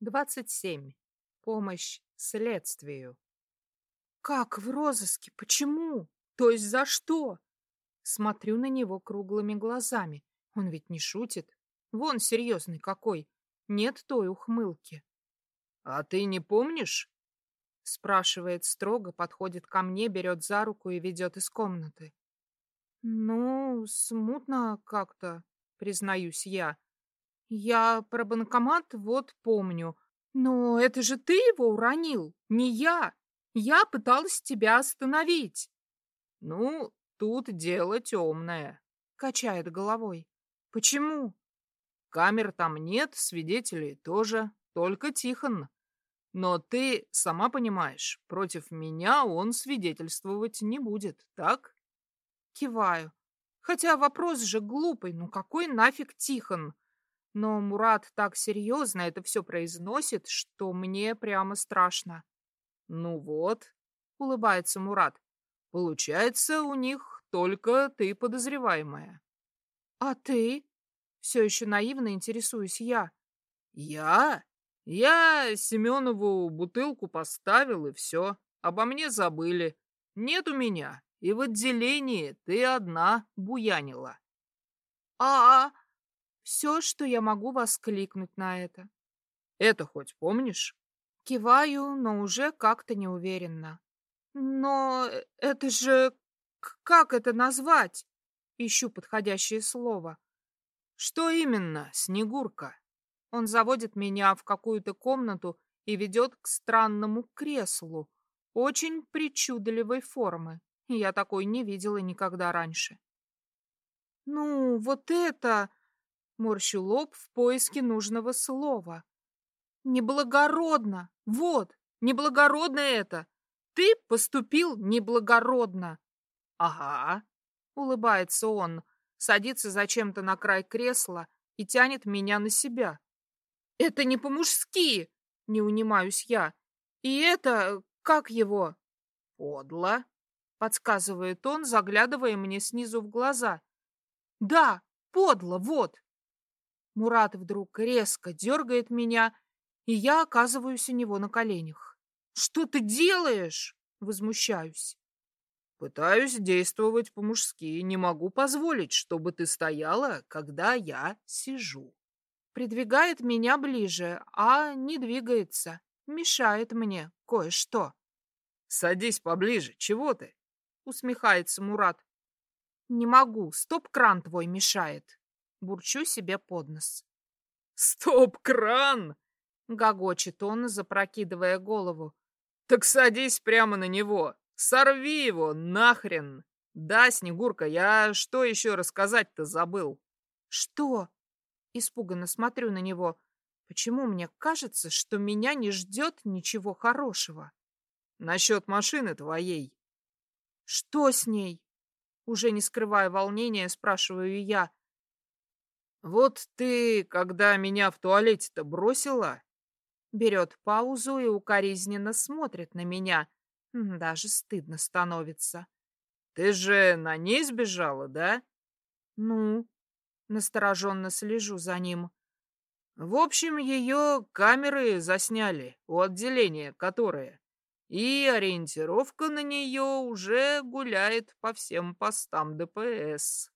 27. Помощь следствию. Как в розыске? Почему? То есть за что? Смотрю на него круглыми глазами. Он ведь не шутит. Вон серьезный какой. Нет той ухмылки. А ты не помнишь? Спрашивает строго, подходит ко мне, берет за руку и ведет из комнаты. Ну, смутно как-то, признаюсь я. Я про банкомат вот помню. Но это же ты его уронил, не я. Я пыталась тебя остановить. Ну, тут дело темное, качает головой. Почему? Камер там нет, свидетелей тоже, только Тихон. Но ты сама понимаешь, против меня он свидетельствовать не будет, так? Киваю. Хотя вопрос же глупый, ну какой нафиг Тихон? Но Мурат так серьезно это все произносит, что мне прямо страшно. Ну вот, улыбается Мурат. Получается, у них только ты подозреваемая. А ты? Все еще наивно интересуюсь я. Я? Я Семенову бутылку поставил, и все. Обо мне забыли. Нет у меня. И в отделении ты одна буянила. А, -а, -а все, что я могу воскликнуть на это. Это хоть помнишь? Киваю, но уже как-то неуверенно. Но э, это же... Как это назвать? Ищу подходящее слово. Что именно, Снегурка? Он заводит меня в какую-то комнату и ведет к странному креслу, очень причудливой формы. Я такой не видела никогда раньше. Ну, вот это... Морщу лоб в поиске нужного слова. Неблагородно! Вот, неблагородно это! Ты поступил неблагородно! Ага, улыбается он, садится зачем-то на край кресла и тянет меня на себя. Это не по-мужски, не унимаюсь я. И это, как его? Подло, подсказывает он, заглядывая мне снизу в глаза. Да, подло, вот. Мурат вдруг резко дергает меня, и я оказываюсь у него на коленях. «Что ты делаешь?» — возмущаюсь. «Пытаюсь действовать по-мужски. Не могу позволить, чтобы ты стояла, когда я сижу». Придвигает меня ближе, а не двигается. Мешает мне кое-что. «Садись поближе. Чего ты?» — усмехается Мурат. «Не могу. Стоп-кран твой мешает». Бурчу себе под нос. «Стоп-кран!» — гогочет он, запрокидывая голову. «Так садись прямо на него! Сорви его нахрен! Да, Снегурка, я что еще рассказать-то забыл?» «Что?» — испуганно смотрю на него. «Почему мне кажется, что меня не ждет ничего хорошего?» «Насчет машины твоей». «Что с ней?» Уже не скрывая волнения, спрашиваю я. Вот ты, когда меня в туалете-то бросила? Берет паузу и укоризненно смотрит на меня. Даже стыдно становится. Ты же на ней сбежала, да? Ну, настороженно слежу за ним. В общем, ее камеры засняли у отделения, которое. И ориентировка на нее уже гуляет по всем постам ДПС.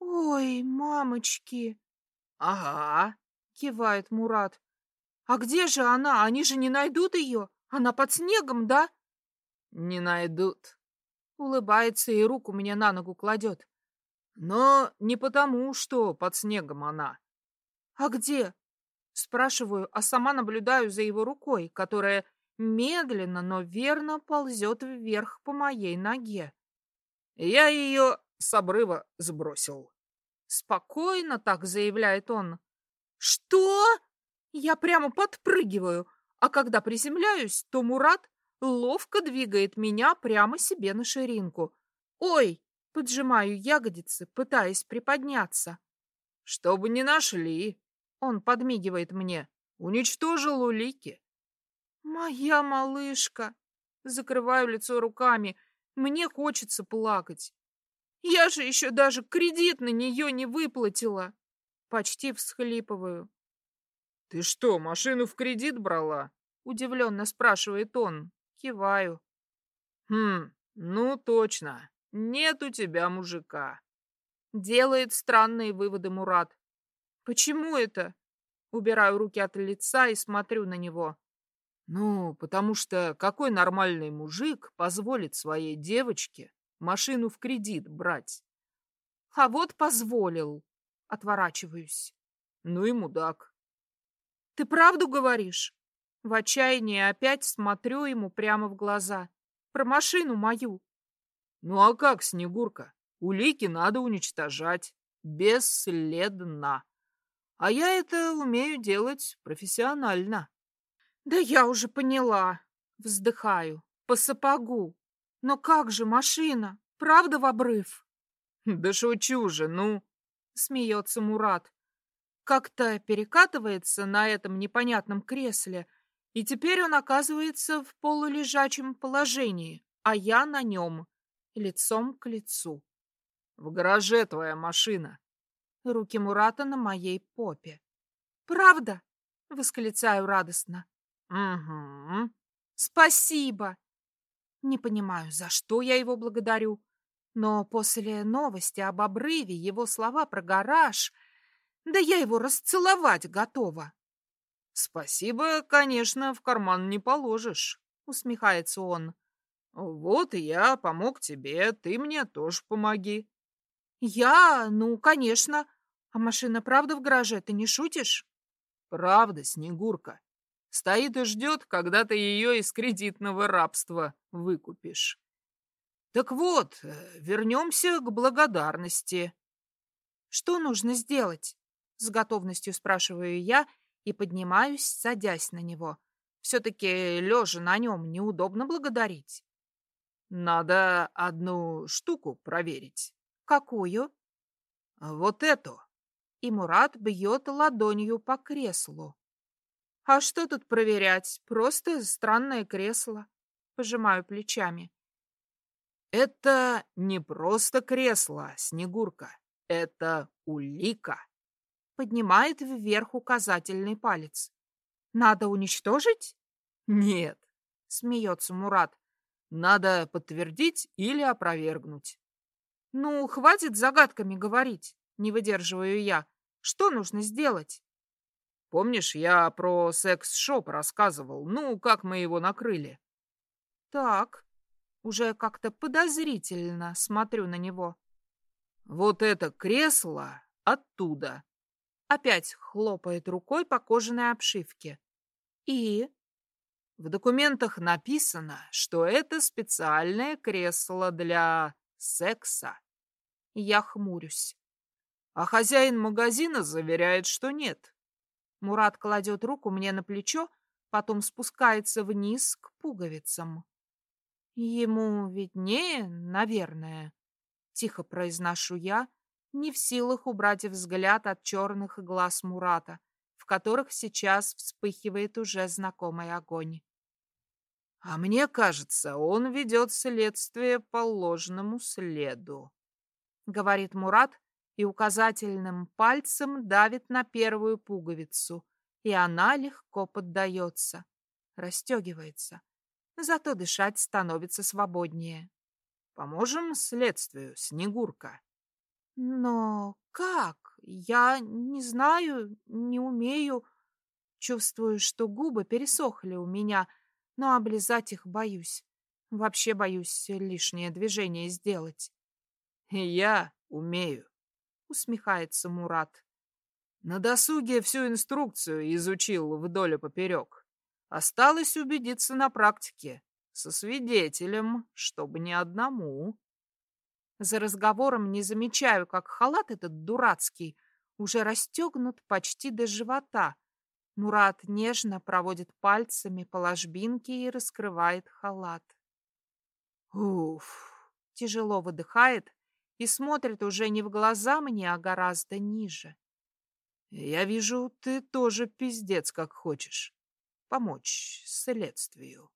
«Ой, мамочки!» «Ага», — кивает Мурат. «А где же она? Они же не найдут ее? Она под снегом, да?» «Не найдут», — улыбается и руку мне на ногу кладет. «Но не потому, что под снегом она». «А где?» Спрашиваю, а сама наблюдаю за его рукой, которая медленно, но верно ползет вверх по моей ноге. Я ее с обрыва сбросил. Спокойно так заявляет он. Что? Я прямо подпрыгиваю, а когда приземляюсь, то Мурат ловко двигает меня прямо себе на ширинку. Ой, поджимаю ягодицы, пытаясь приподняться. Чтобы не нашли. Он подмигивает мне. Уничтожил улики. Моя малышка. Закрываю лицо руками. Мне хочется плакать. Я же еще даже кредит на нее не выплатила. Почти всхлипываю. Ты что, машину в кредит брала? Удивленно спрашивает он. Киваю. Хм, ну точно. Нет у тебя мужика. Делает странные выводы Мурат. Почему это? Убираю руки от лица и смотрю на него. Ну, потому что какой нормальный мужик позволит своей девочке машину в кредит брать? А вот позволил. Отворачиваюсь. Ну и мудак. Ты правду говоришь? В отчаянии опять смотрю ему прямо в глаза. Про машину мою. Ну а как, Снегурка? Улики надо уничтожать. Бесследно. А я это умею делать профессионально. Да я уже поняла. Вздыхаю. По сапогу. Но как же машина? Правда в обрыв? Да шучу же, ну. Смеется Мурат. Как-то перекатывается на этом непонятном кресле, и теперь он оказывается в полулежачем положении, а я на нем, лицом к лицу. В гараже твоя машина. Руки Мурата на моей попе. Правда? Восклицаю радостно. Угу. Спасибо. Не понимаю, за что я его благодарю. Но после новости об обрыве его слова про гараж... Да я его расцеловать готова. Спасибо, конечно, в карман не положишь, усмехается он. Вот и я помог тебе, ты мне тоже помоги. Я? Ну, конечно. А машина правда в гараже, ты не шутишь? Правда, Снегурка. Стоит и ждет, когда ты ее из кредитного рабства выкупишь. Так вот, э, вернемся к благодарности. Что нужно сделать? С готовностью спрашиваю я и поднимаюсь, садясь на него. Все-таки лежа на нем неудобно благодарить. Надо одну штуку проверить. Какую? Вот эту. И Мурат бьет ладонью по креслу. А что тут проверять? Просто странное кресло. Пожимаю плечами. Это не просто кресло, Снегурка. Это улика. Поднимает вверх указательный палец. Надо уничтожить? Нет, смеется Мурат. Надо подтвердить или опровергнуть. Ну, хватит загадками говорить, не выдерживаю я. Что нужно сделать? Помнишь, я про секс-шоп рассказывал? Ну, как мы его накрыли? Так, уже как-то подозрительно смотрю на него. Вот это кресло оттуда. Опять хлопает рукой по кожаной обшивке. И? В документах написано, что это специальное кресло для секса. Я хмурюсь. А хозяин магазина заверяет, что нет. Мурат кладет руку мне на плечо, потом спускается вниз к пуговицам. Ему виднее, наверное, тихо произношу я, не в силах убрать взгляд от черных глаз Мурата, в которых сейчас вспыхивает уже знакомый огонь. А мне кажется, он ведет следствие по ложному следу, говорит Мурат, и указательным пальцем давит на первую пуговицу, и она легко поддается, расстегивается. Зато дышать становится свободнее. Поможем следствию, Снегурка. Но как? Я не знаю, не умею. Чувствую, что губы пересохли у меня, но облизать их боюсь. Вообще боюсь лишнее движение сделать. Я умею усмехается Мурат. На досуге всю инструкцию изучил вдоль и поперек. Осталось убедиться на практике, со свидетелем, чтобы не одному. За разговором не замечаю, как халат этот дурацкий уже расстегнут почти до живота. Мурат нежно проводит пальцами по ложбинке и раскрывает халат. Уф, тяжело выдыхает и смотрит уже не в глаза мне, а гораздо ниже. Я вижу, ты тоже пиздец как хочешь помочь следствию.